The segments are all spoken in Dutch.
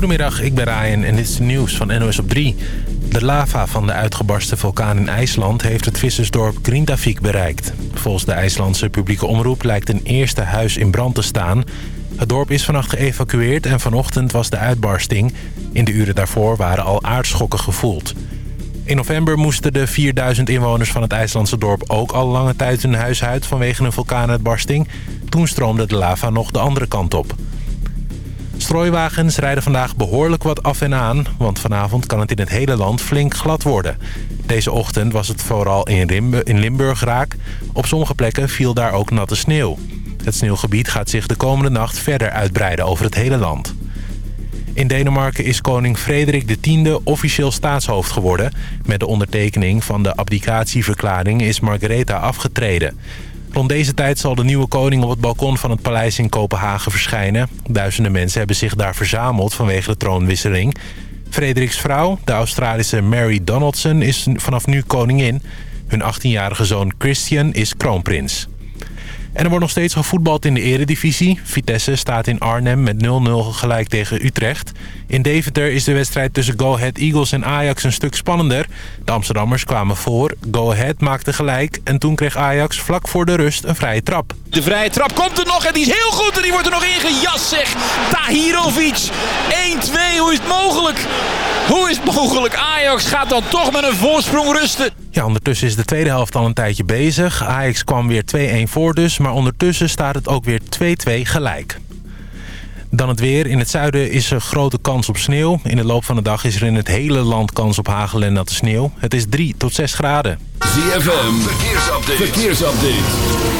Goedemiddag, ik ben Ryan en dit is het nieuws van NOS op 3. De lava van de uitgebarste vulkaan in IJsland heeft het vissersdorp Grindavik bereikt. Volgens de IJslandse publieke omroep lijkt een eerste huis in brand te staan. Het dorp is vannacht geëvacueerd en vanochtend was de uitbarsting. In de uren daarvoor waren al aardschokken gevoeld. In november moesten de 4000 inwoners van het IJslandse dorp ook al lange tijd hun huis uit vanwege een vulkaanuitbarsting. Toen stroomde de lava nog de andere kant op. Strooiwagens rijden vandaag behoorlijk wat af en aan... want vanavond kan het in het hele land flink glad worden. Deze ochtend was het vooral in Limburg raak. Op sommige plekken viel daar ook natte sneeuw. Het sneeuwgebied gaat zich de komende nacht verder uitbreiden over het hele land. In Denemarken is koning Frederik X officieel staatshoofd geworden. Met de ondertekening van de abdicatieverklaring is Margaretha afgetreden. Rond deze tijd zal de nieuwe koning op het balkon van het paleis in Kopenhagen verschijnen. Duizenden mensen hebben zich daar verzameld vanwege de troonwisseling. Frederiks vrouw, de Australische Mary Donaldson, is vanaf nu koningin. Hun 18-jarige zoon Christian is kroonprins. En er wordt nog steeds gevoetbald in de eredivisie. Vitesse staat in Arnhem met 0-0 gelijk tegen Utrecht. In Deventer is de wedstrijd tussen Go Ahead Eagles en Ajax een stuk spannender. De Amsterdammers kwamen voor, Go Ahead maakte gelijk... en toen kreeg Ajax vlak voor de rust een vrije trap. De vrije trap komt er nog en die is heel goed en die wordt er nog ingejast, zeg. Tahirovic, 1-2, hoe is het mogelijk? Hoe is het mogelijk? Ajax gaat dan toch met een voorsprong rusten. Ja, ondertussen is de tweede helft al een tijdje bezig. Ajax kwam weer 2-1 voor dus, maar ondertussen staat het ook weer 2-2 gelijk. Dan het weer. In het zuiden is er grote kans op sneeuw. In de loop van de dag is er in het hele land kans op hagel en natte sneeuw. Het is 3 tot 6 graden. ZFM, verkeersupdate. verkeersupdate.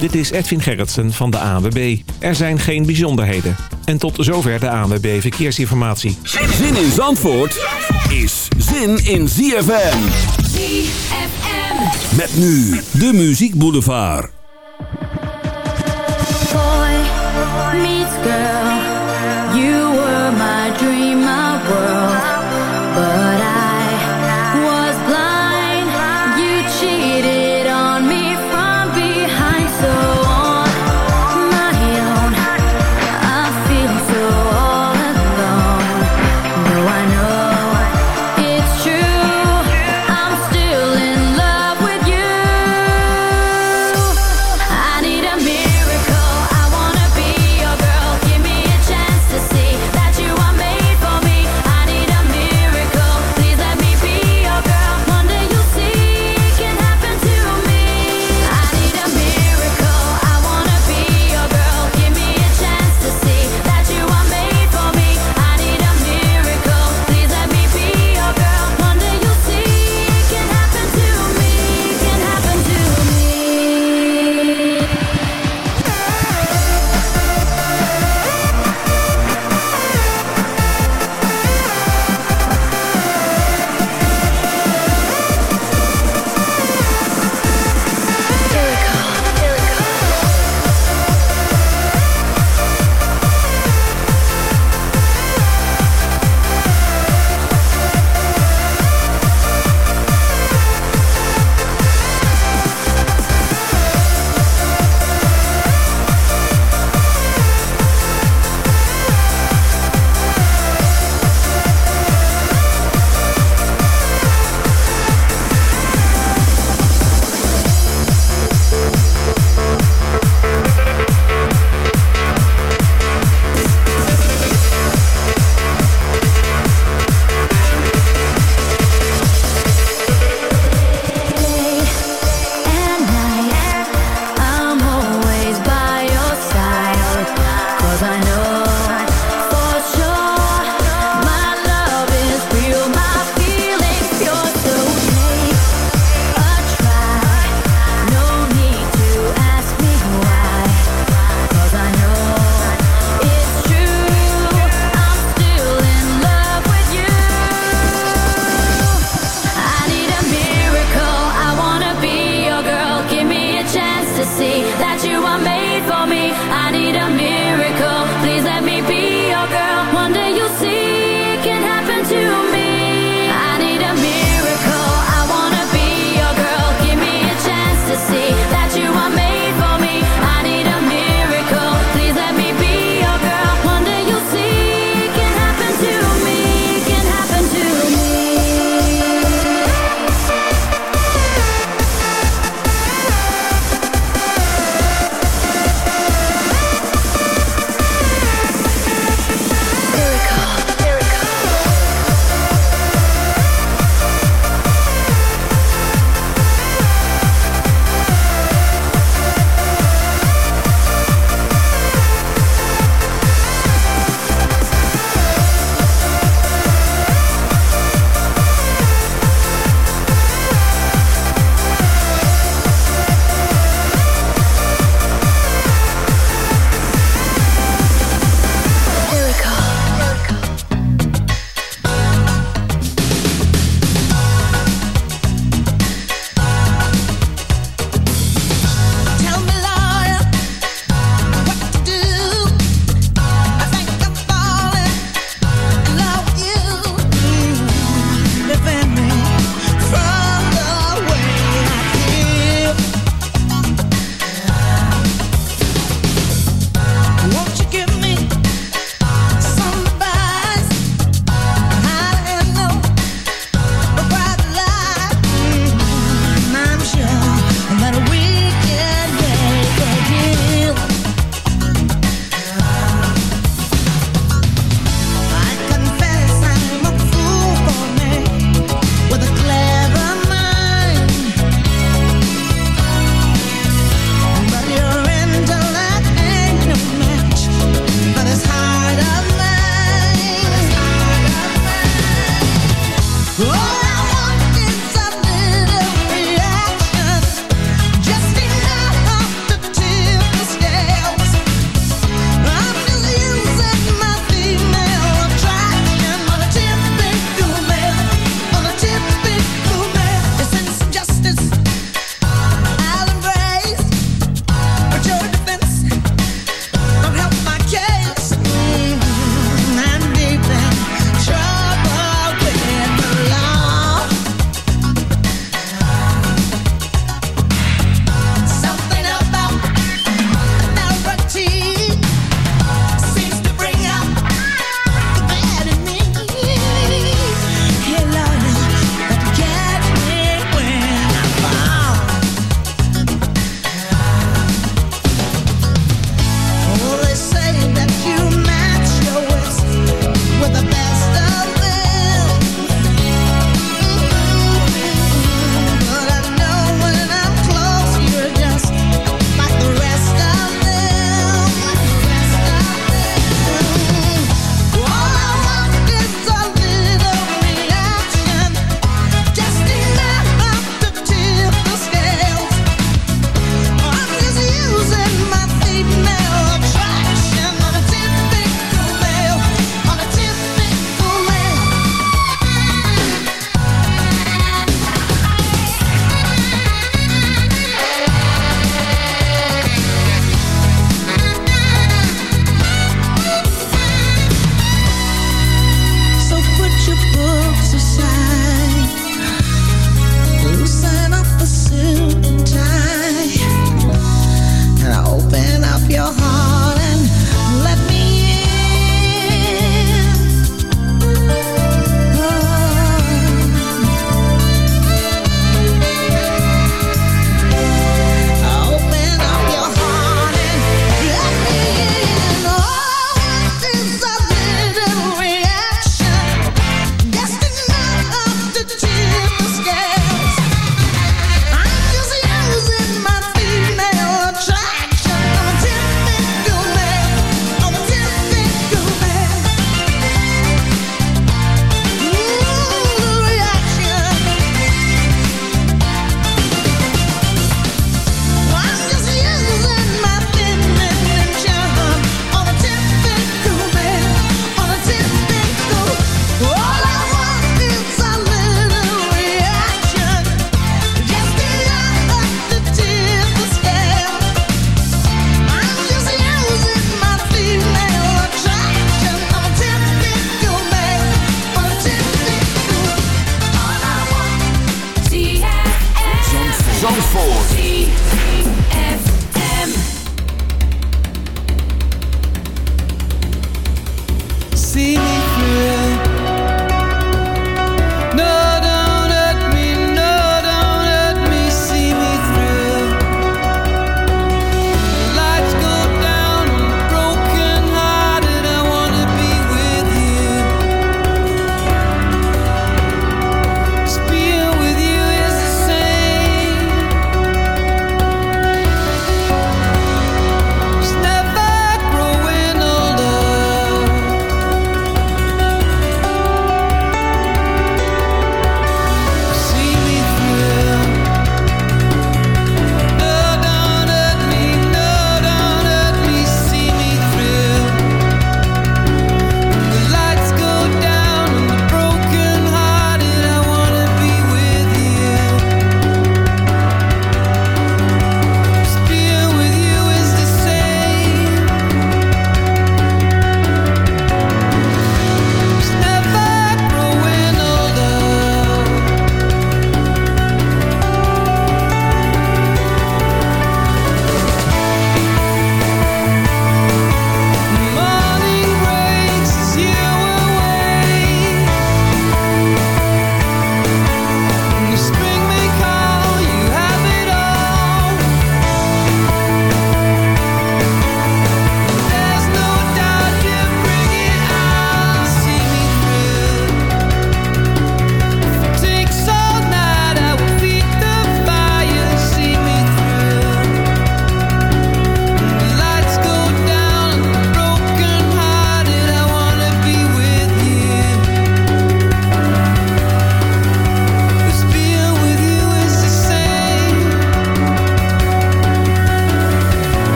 Dit is Edwin Gerritsen van de ANWB. Er zijn geen bijzonderheden. En tot zover de ANWB Verkeersinformatie. Zin in Zandvoort is zin in ZFM. ZFM. Met nu de Muziek Boulevard. Girl. You were my dream, my world.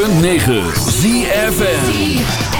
106.9 ZFN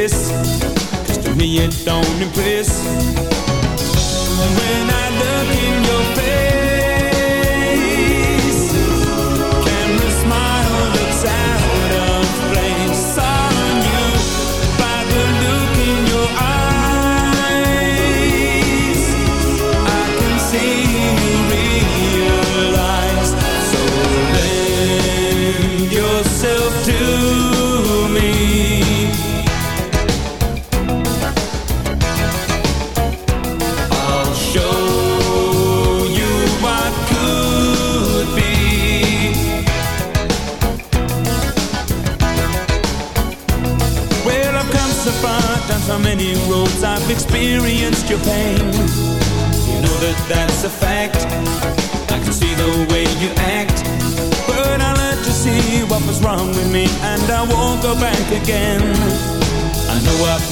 this. Cause to me it don't impress.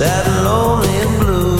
Sad, lonely, and blue.